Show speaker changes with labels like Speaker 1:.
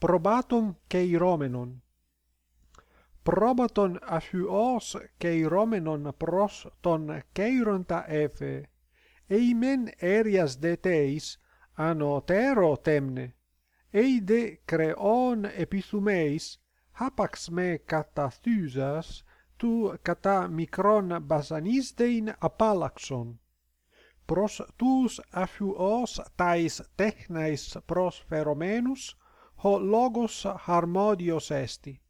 Speaker 1: probatum Keiromenon. Probaton aphuos Keiromenon pros ton Keironta efe, Eimen erias de teis anotero temne. Eide creon epithumeis hapax me katathusas tu kata mikron basanistein apalaxon pros tous aphuos tais technais pros feromenus ho logos harmodios esti.